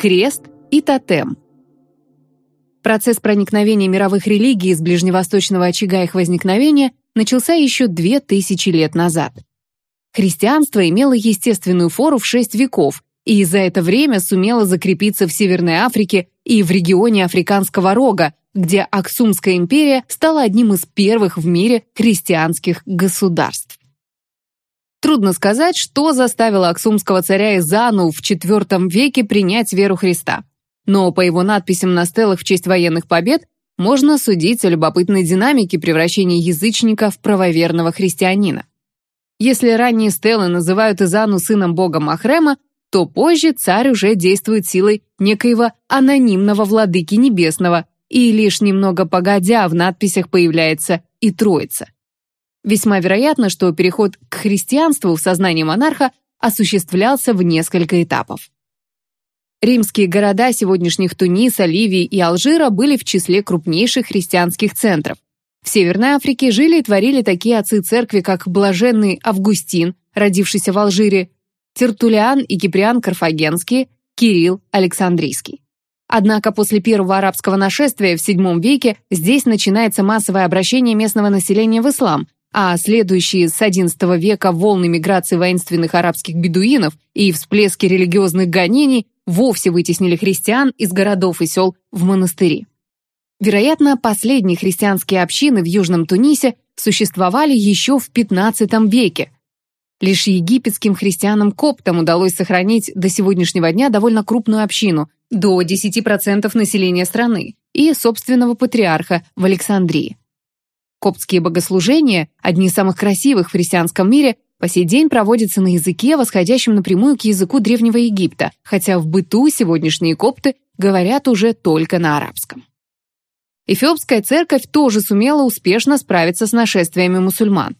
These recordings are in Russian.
крест и тотем. Процесс проникновения мировых религий из ближневосточного очага их возникновения начался еще две тысячи лет назад. Христианство имело естественную фору в шесть веков и за это время сумело закрепиться в Северной Африке и в регионе Африканского рога, где Аксумская империя стала одним из первых в мире христианских государств. Трудно сказать, что заставило аксумского царя Изану в IV веке принять веру Христа. Но по его надписям на стелах в честь военных побед можно судить о любопытной динамике превращения язычника в правоверного христианина. Если ранние стелы называют Изану сыном бога Махрема, то позже царь уже действует силой некоего анонимного владыки небесного, и лишь немного погодя в надписях появляется и Троица. Весьма вероятно, что переход к христианству в сознании монарха осуществлялся в несколько этапов. Римские города сегодняшних Туниса, Ливии и Алжира были в числе крупнейших христианских центров. В Северной Африке жили и творили такие отцы церкви, как блаженный Августин, родившийся в Алжире, Тертулиан и Киприан Карфагенские, Кирилл Александрийский. Однако после первого арабского нашествия в VII веке здесь начинается массовое обращение местного населения в ислам, а следующие с XI века волны миграции воинственных арабских бедуинов и всплески религиозных гонений вовсе вытеснили христиан из городов и сел в монастыри. Вероятно, последние христианские общины в Южном Тунисе существовали еще в XV веке. Лишь египетским христианам-коптам удалось сохранить до сегодняшнего дня довольно крупную общину, до 10% населения страны, и собственного патриарха в Александрии. Коптские богослужения, одни из самых красивых в христианском мире, по сей день проводятся на языке, восходящем напрямую к языку Древнего Египта, хотя в быту сегодняшние копты говорят уже только на арабском. Эфиопская церковь тоже сумела успешно справиться с нашествиями мусульман.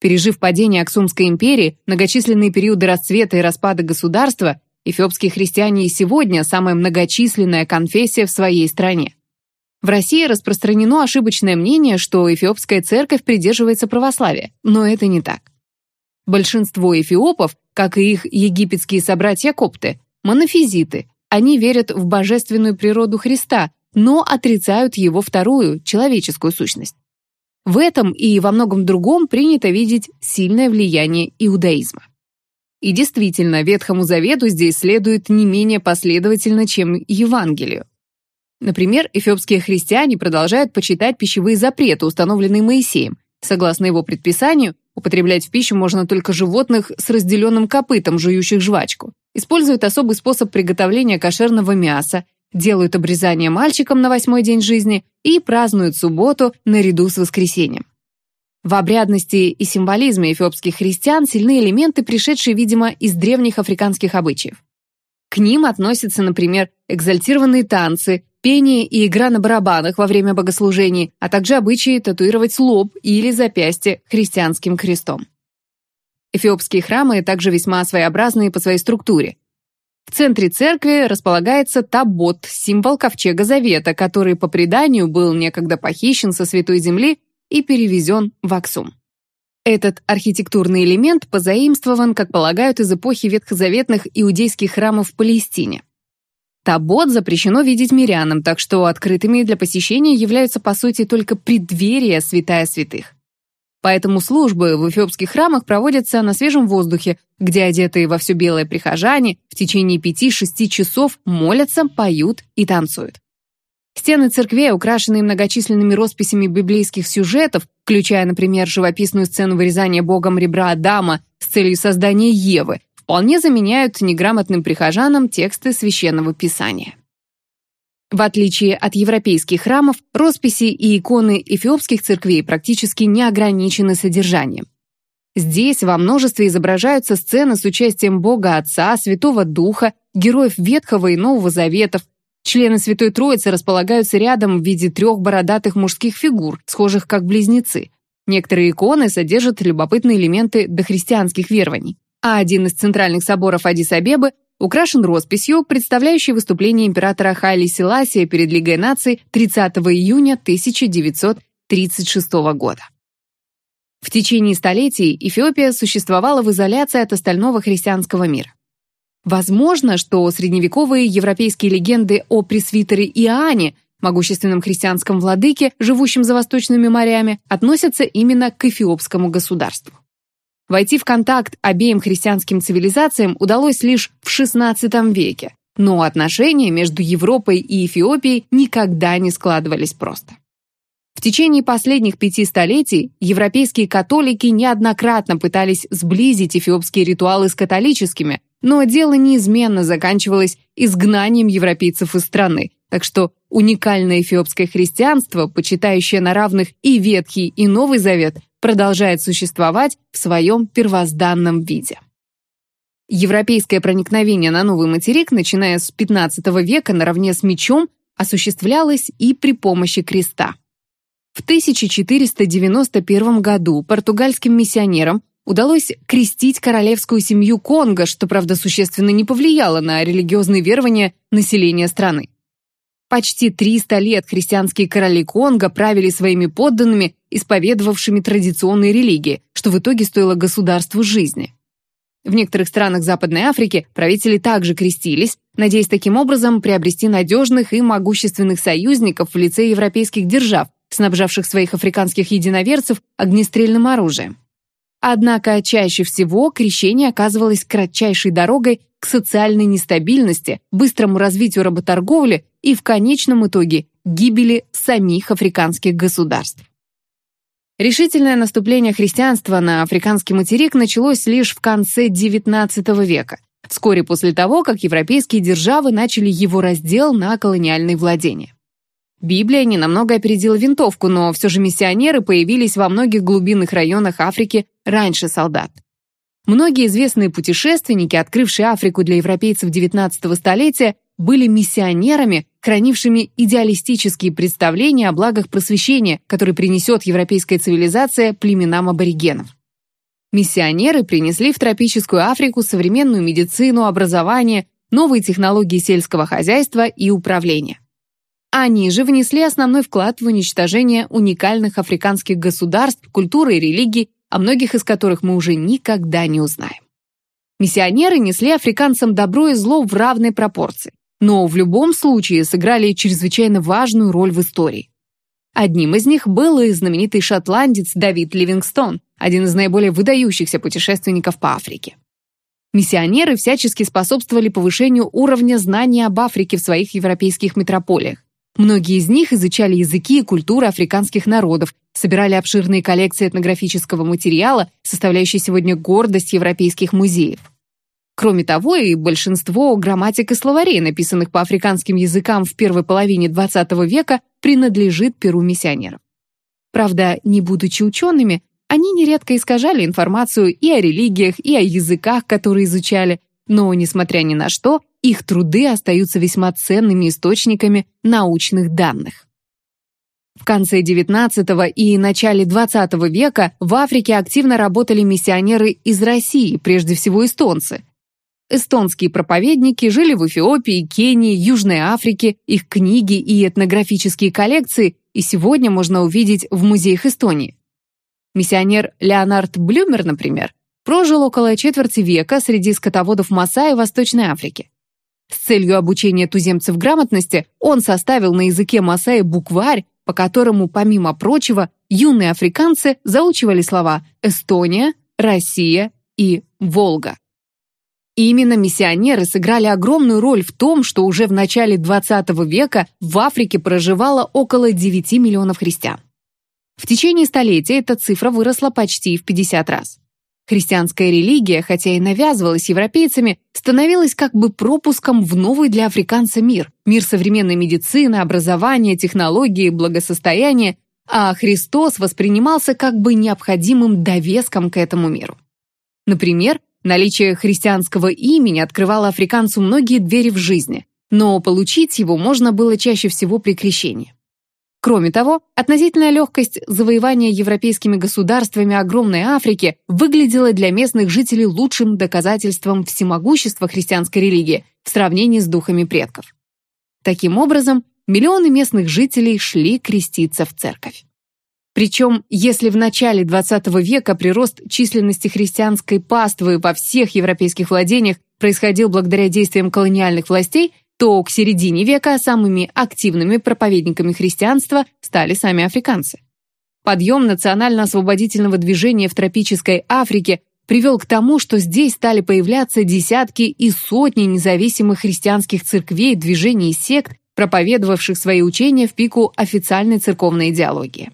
Пережив падение Аксумской империи, многочисленные периоды расцвета и распада государства, эфиопские христиане и сегодня самая многочисленная конфессия в своей стране. В России распространено ошибочное мнение, что эфиопская церковь придерживается православия, но это не так. Большинство эфиопов, как и их египетские собратья-копты, монофизиты. Они верят в божественную природу Христа, но отрицают его вторую, человеческую сущность. В этом и во многом другом принято видеть сильное влияние иудаизма. И действительно, Ветхому Завету здесь следует не менее последовательно, чем Евангелию. Например, эфиопские христиане продолжают почитать пищевые запреты, установленные Моисеем. Согласно его предписанию, употреблять в пищу можно только животных с разделенным копытом, жующих жвачку. Используют особый способ приготовления кошерного мяса, делают обрезание мальчикам на восьмой день жизни и празднуют субботу наряду с воскресеньем. В обрядности и символизме эфиопских христиан сильны элементы, пришедшие, видимо, из древних африканских обычаев. К ним относятся, например, экзальтированные танцы, пение и игра на барабанах во время богослужений, а также обычаи татуировать лоб или запястье христианским крестом. Эфиопские храмы также весьма своеобразные по своей структуре. В центре церкви располагается табот, символ ковчега Завета, который по преданию был некогда похищен со Святой Земли и перевезен в Аксум. Этот архитектурный элемент позаимствован, как полагают, из эпохи ветхозаветных иудейских храмов в Палестине. Табот запрещено видеть мирянам, так что открытыми для посещения являются, по сути, только преддверия святая святых. Поэтому службы в эфиопских храмах проводятся на свежем воздухе, где одетые во все белое прихожане в течение 5-6 часов молятся, поют и танцуют. Стены церквей, украшенные многочисленными росписями библейских сюжетов, включая, например, живописную сцену вырезания богом ребра Адама с целью создания Евы, вполне заменяют неграмотным прихожанам тексты священного писания. В отличие от европейских храмов, росписи и иконы эфиопских церквей практически не ограничены содержанием. Здесь во множестве изображаются сцены с участием Бога Отца, Святого Духа, героев Ветхого и Нового Заветов. Члены Святой Троицы располагаются рядом в виде трех бородатых мужских фигур, схожих как близнецы. Некоторые иконы содержат любопытные элементы дохристианских верований а один из центральных соборов Адис-Абебы украшен росписью, представляющей выступление императора Хайли Селасия перед Лигой наций 30 июня 1936 года. В течение столетий Эфиопия существовала в изоляции от остального христианского мира. Возможно, что средневековые европейские легенды о пресвитере Иоанне, могущественном христианском владыке, живущем за восточными морями, относятся именно к эфиопскому государству. Войти в контакт обеим христианским цивилизациям удалось лишь в XVI веке, но отношения между Европой и Эфиопией никогда не складывались просто. В течение последних пяти столетий европейские католики неоднократно пытались сблизить эфиопские ритуалы с католическими, но дело неизменно заканчивалось изгнанием европейцев из страны, так что уникальное эфиопское христианство, почитающее на равных и Ветхий, и Новый Завет, продолжает существовать в своем первозданном виде. Европейское проникновение на новый материк, начиная с XV века наравне с мечом, осуществлялось и при помощи креста. В 1491 году португальским миссионерам удалось крестить королевскую семью Конго, что, правда, существенно не повлияло на религиозные верования населения страны. Почти 300 лет христианские короли Конго правили своими подданными, исповедовавшими традиционные религии, что в итоге стоило государству жизни. В некоторых странах Западной Африки правители также крестились, надеясь таким образом приобрести надежных и могущественных союзников в лице европейских держав, снабжавших своих африканских единоверцев огнестрельным оружием. Однако чаще всего крещение оказывалось кратчайшей дорогой к социальной нестабильности, быстрому развитию работорговли и в конечном итоге гибели самих африканских государств. Решительное наступление христианства на африканский материк началось лишь в конце XIX века, вскоре после того, как европейские державы начали его раздел на колониальные владения. Библия ненамного опередила винтовку, но все же миссионеры появились во многих глубинных районах Африки раньше солдат. Многие известные путешественники, открывшие Африку для европейцев XIX столетия, были миссионерами, хранившими идеалистические представления о благах просвещения, которые принесет европейская цивилизация племенам аборигенов. Миссионеры принесли в тропическую Африку современную медицину, образование, новые технологии сельского хозяйства и управления. Они же внесли основной вклад в уничтожение уникальных африканских государств, культуры и религий, о многих из которых мы уже никогда не узнаем. Миссионеры несли африканцам добро и зло в равной пропорции, но в любом случае сыграли чрезвычайно важную роль в истории. Одним из них был и знаменитый шотландец Давид Ливингстон, один из наиболее выдающихся путешественников по Африке. Миссионеры всячески способствовали повышению уровня знаний об Африке в своих европейских метрополиях, Многие из них изучали языки и культуры африканских народов, собирали обширные коллекции этнографического материала, составляющие сегодня гордость европейских музеев. Кроме того, и большинство грамматик и словарей, написанных по африканским языкам в первой половине XX века, принадлежит перу миссионеров. Правда, не будучи учеными, они нередко искажали информацию и о религиях, и о языках, которые изучали, но, несмотря ни на что, их труды остаются весьма ценными источниками научных данных. В конце XIX и начале XX века в Африке активно работали миссионеры из России, прежде всего эстонцы. Эстонские проповедники жили в Эфиопии, Кении, Южной Африке, их книги и этнографические коллекции и сегодня можно увидеть в музеях Эстонии. Миссионер Леонард Блюмер, например, прожил около четверти века среди скотоводов Масаи Восточной Африки. С целью обучения туземцев грамотности он составил на языке Масаи букварь, по которому, помимо прочего, юные африканцы заучивали слова «Эстония», «Россия» и «Волга». Именно миссионеры сыграли огромную роль в том, что уже в начале XX века в Африке проживало около 9 миллионов христиан. В течение столетия эта цифра выросла почти в 50 раз. Христианская религия, хотя и навязывалась европейцами, становилась как бы пропуском в новый для африканца мир. Мир современной медицины, образования, технологии, благосостояния, а Христос воспринимался как бы необходимым довеском к этому миру. Например, наличие христианского имени открывало африканцу многие двери в жизни, но получить его можно было чаще всего при крещении. Кроме того, относительная легкость завоевания европейскими государствами огромной Африки выглядела для местных жителей лучшим доказательством всемогущества христианской религии в сравнении с духами предков. Таким образом, миллионы местных жителей шли креститься в церковь. Причем, если в начале XX века прирост численности христианской паствы во всех европейских владениях происходил благодаря действиям колониальных властей, то к середине века самыми активными проповедниками христианства стали сами африканцы. Подъем национально-освободительного движения в тропической Африке привел к тому, что здесь стали появляться десятки и сотни независимых христианских церквей, движений и сект, проповедовавших свои учения в пику официальной церковной идеологии.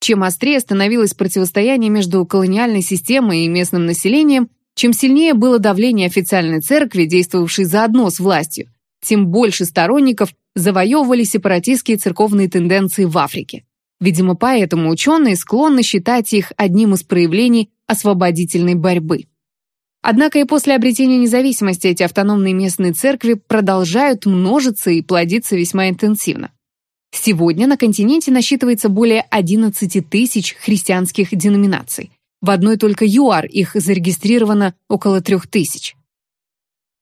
Чем острее становилось противостояние между колониальной системой и местным населением, чем сильнее было давление официальной церкви, действовавшей заодно с властью, тем больше сторонников завоевывали сепаратистские церковные тенденции в Африке. Видимо, поэтому ученые склонны считать их одним из проявлений освободительной борьбы. Однако и после обретения независимости эти автономные местные церкви продолжают множиться и плодиться весьма интенсивно. Сегодня на континенте насчитывается более 11 тысяч христианских деноминаций. В одной только ЮАР их зарегистрировано около 3 тысяч.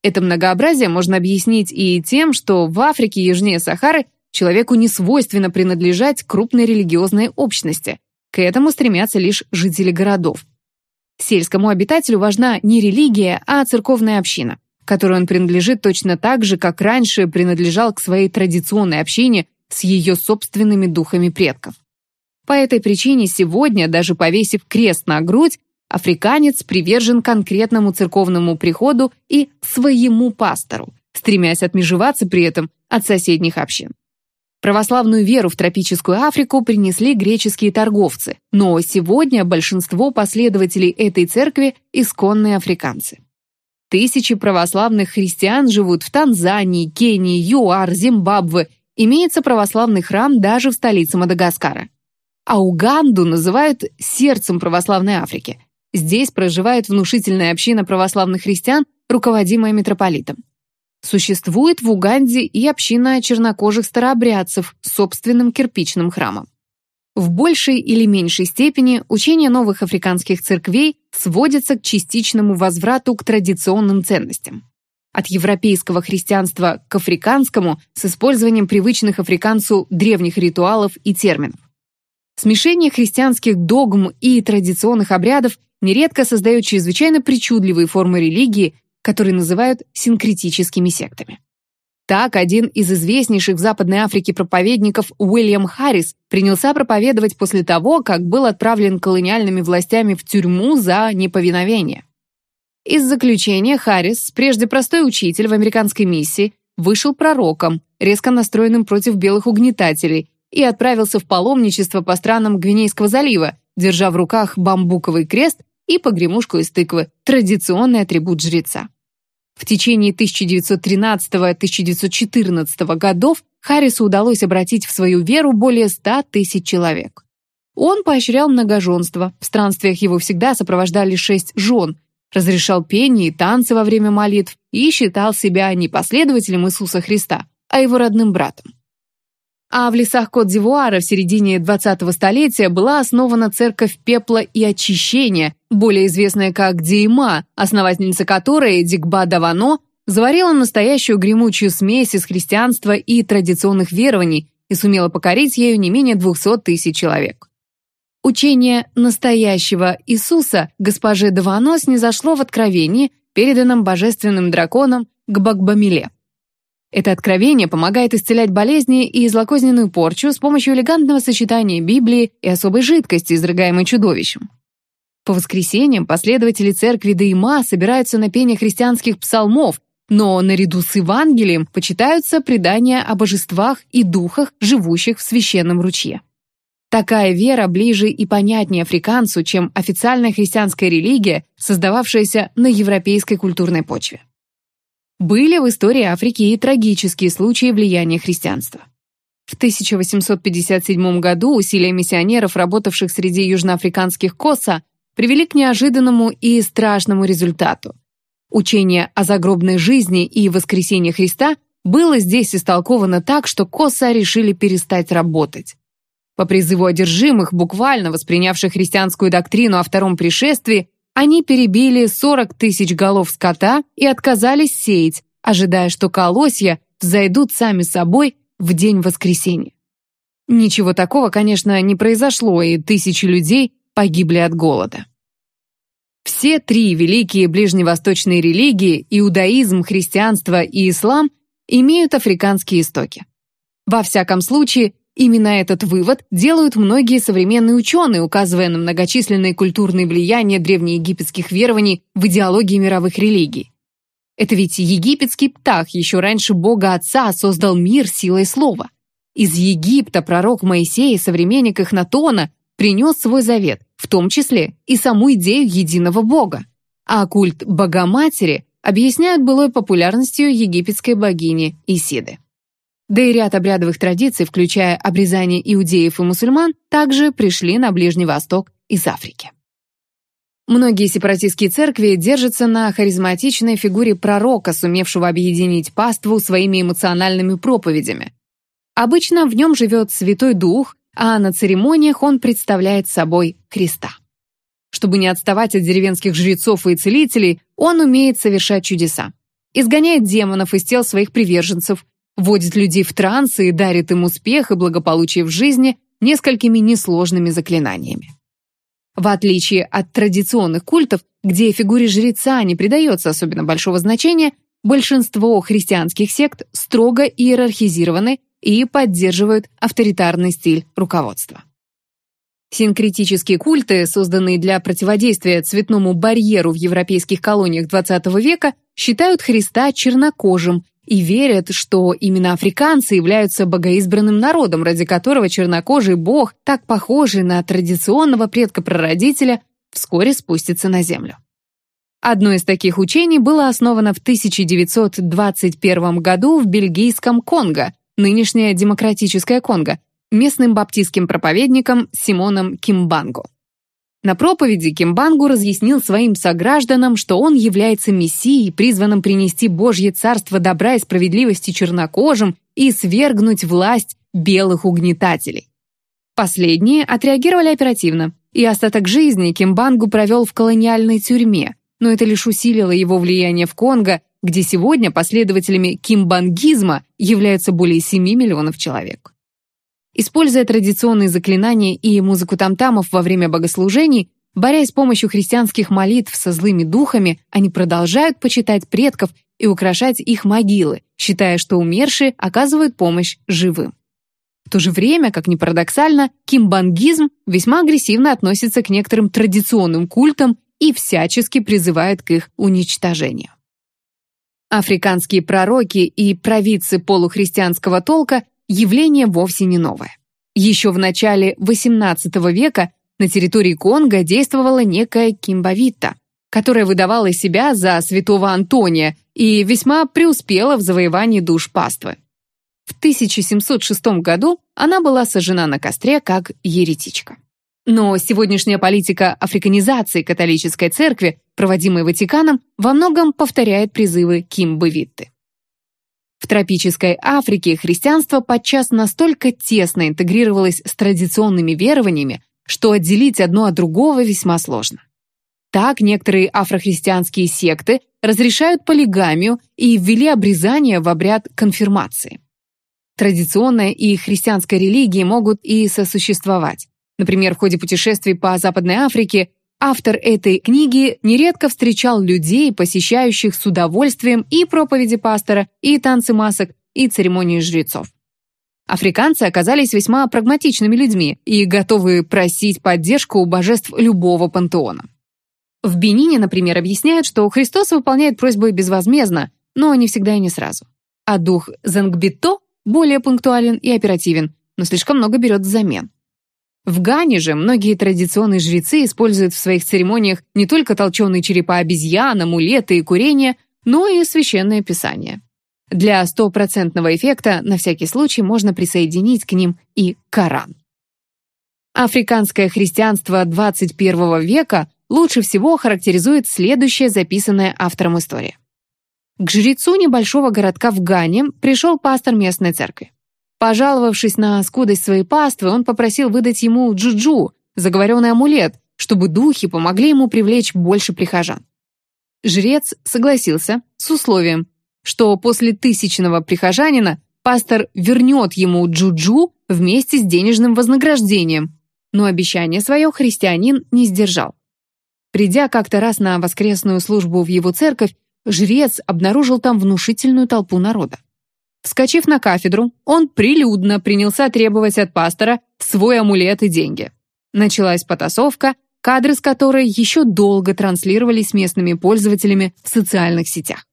Это многообразие можно объяснить и тем, что в Африке южнее Сахары человеку не свойственно принадлежать крупной религиозной общности. К этому стремятся лишь жители городов. Сельскому обитателю важна не религия, а церковная община, которой он принадлежит точно так же, как раньше принадлежал к своей традиционной общине с ее собственными духами предков. По этой причине сегодня, даже повесив крест на грудь, африканец привержен конкретному церковному приходу и своему пастору, стремясь отмежеваться при этом от соседних общин. Православную веру в тропическую Африку принесли греческие торговцы, но сегодня большинство последователей этой церкви – исконные африканцы. Тысячи православных христиан живут в Танзании, Кении, ЮАР, Зимбабве имеется православный храм даже в столице Мадагаскара. А Уганду называют сердцем православной Африки. Здесь проживает внушительная община православных христиан, руководимая митрополитом. Существует в Уганде и община чернокожих старообрядцев с собственным кирпичным храмом. В большей или меньшей степени учение новых африканских церквей сводится к частичному возврату к традиционным ценностям от европейского христианства к африканскому с использованием привычных африканцу древних ритуалов и терминов. Смешение христианских догм и традиционных обрядов нередко создает чрезвычайно причудливые формы религии, которые называют синкретическими сектами. Так, один из известнейших в Западной Африке проповедников Уильям Харрис принялся проповедовать после того, как был отправлен колониальными властями в тюрьму за неповиновение. Из заключения Харрис, прежде простой учитель в американской миссии, вышел пророком, резко настроенным против белых угнетателей, и отправился в паломничество по странам Гвинейского залива, держа в руках бамбуковый крест и погремушку из тыквы, традиционный атрибут жреца. В течение 1913-1914 годов Харрису удалось обратить в свою веру более 100 тысяч человек. Он поощрял многоженство, в странствиях его всегда сопровождали шесть жен, разрешал пение и танцы во время молитв и считал себя не последователем Иисуса Христа, а его родным братом. А в лесах Кот-д'Ивуара в середине 20-го столетия была основана церковь пепла и очищения, более известная как Диема, основательница которой, Дигба Давано, заварила настоящую гремучую смесь из христианства и традиционных верований и сумела покорить ею не менее 200 тысяч человек. Учение настоящего Иисуса госпоже Даванос не зашло в откровении, переданном божественным драконом к Багбамиле. Это откровение помогает исцелять болезни и злокозненную порчу с помощью элегантного сочетания Библии и особой жидкости, изрыгаемой чудовищем. По воскресеньям последователи церкви Даима собираются на пение христианских псалмов, но наряду с Евангелием почитаются предания о божествах и духах, живущих в священном ручье. Такая вера ближе и понятнее африканцу, чем официальная христианская религия, создававшаяся на европейской культурной почве. Были в истории Африки и трагические случаи влияния христианства. В 1857 году усилия миссионеров, работавших среди южноафриканских коса, привели к неожиданному и страшному результату. Учение о загробной жизни и воскресении Христа было здесь истолковано так, что коса решили перестать работать. По призыву одержимых, буквально воспринявших христианскую доктрину о втором пришествии, они перебили 40 тысяч голов скота и отказались сеять, ожидая, что колосья взойдут сами собой в день воскресения. Ничего такого, конечно, не произошло, и тысячи людей погибли от голода. Все три великие ближневосточные религии – иудаизм, христианство и ислам – имеют африканские истоки. Во всяком случае, именно этот вывод делают многие современные ученые, указывая на многочисленные культурные влияния древнеегипетских верований в идеологии мировых религий. Это ведь египетский птах еще раньше Бога Отца создал мир силой слова. Из Египта пророк Моисей, современник Эхнатона, принес свой завет, в том числе и саму идею единого Бога. А культ Богоматери объясняют былой популярностью египетской богини Исиды. Да и ряд обрядовых традиций, включая обрезание иудеев и мусульман, также пришли на Ближний Восток из Африки. Многие сепаратистские церкви держатся на харизматичной фигуре пророка, сумевшего объединить паству своими эмоциональными проповедями. Обычно в нем живет Святой Дух, а на церемониях он представляет собой Христа. Чтобы не отставать от деревенских жрецов и целителей, он умеет совершать чудеса. Изгоняет демонов из тел своих приверженцев, вводит людей в трансы и дарит им успех и благополучие в жизни несколькими несложными заклинаниями. В отличие от традиционных культов, где фигуре жреца не придается особенно большого значения, большинство христианских сект строго иерархизированы и поддерживают авторитарный стиль руководства. Синкретические культы, созданные для противодействия цветному барьеру в европейских колониях XX века, считают Христа чернокожим и верят, что именно африканцы являются богоизбранным народом, ради которого чернокожий бог, так похожий на традиционного предка-прародителя, вскоре спустится на землю. Одно из таких учений было основано в 1921 году в бельгийском Конго, нынешнее демократическое Конго, местным баптистским проповедником Симоном Кимбангу. На проповеди Кимбангу разъяснил своим согражданам, что он является мессией, призванным принести Божье царство добра и справедливости чернокожим и свергнуть власть белых угнетателей. Последние отреагировали оперативно, и остаток жизни Кимбангу провел в колониальной тюрьме, но это лишь усилило его влияние в Конго, где сегодня последователями кимбангизма являются более 7 миллионов человек. Используя традиционные заклинания и музыку тамтамов во время богослужений, борясь с помощью христианских молитв со злыми духами, они продолжают почитать предков и украшать их могилы, считая, что умершие оказывают помощь живым. В то же время, как ни парадоксально, кимбангизм весьма агрессивно относится к некоторым традиционным культам и всячески призывает к их уничтожению. Африканские пророки и провидцы полухристианского толка явление вовсе не новое. Еще в начале XVIII века на территории Конго действовала некая Кимбавита, которая выдавала себя за святого Антония и весьма преуспела в завоевании душ паствы. В 1706 году она была сожжена на костре как еретичка. Но сегодняшняя политика африканизации католической церкви, проводимая Ватиканом, во многом повторяет призывы Кимбавитты. В тропической Африке христианство подчас настолько тесно интегрировалось с традиционными верованиями, что отделить одно от другого весьма сложно. Так некоторые афрохристианские секты разрешают полигамию и ввели обрезание в обряд конфирмации. Традиционная и христианская религии могут и сосуществовать. Например, в ходе путешествий по Западной Африке Автор этой книги нередко встречал людей, посещающих с удовольствием и проповеди пастора, и танцы масок, и церемонии жрецов. Африканцы оказались весьма прагматичными людьми и готовы просить поддержку у божеств любого пантеона. В Бенине, например, объясняют, что Христос выполняет просьбы безвозмездно, но не всегда и не сразу. А дух Зангбито более пунктуален и оперативен, но слишком много берет взамен. В Гане же многие традиционные жрецы используют в своих церемониях не только толченые черепа обезьян, амулеты и курение, но и священное писание. Для стопроцентного эффекта на всякий случай можно присоединить к ним и Коран. Африканское христианство 21 века лучше всего характеризует следующая записанная автором история. К жрецу небольшого городка в Гане пришел пастор местной церкви. Пожаловавшись на скудость своей паствы, он попросил выдать ему джуджу, заговоренный амулет, чтобы духи помогли ему привлечь больше прихожан. Жрец согласился с условием, что после тысячного прихожанина пастор вернет ему джуджу вместе с денежным вознаграждением, но обещание свое христианин не сдержал. Придя как-то раз на воскресную службу в его церковь, жрец обнаружил там внушительную толпу народа. Вскочив на кафедру, он прилюдно принялся требовать от пастора свой амулет и деньги. Началась потасовка, кадры с которой еще долго транслировались местными пользователями в социальных сетях.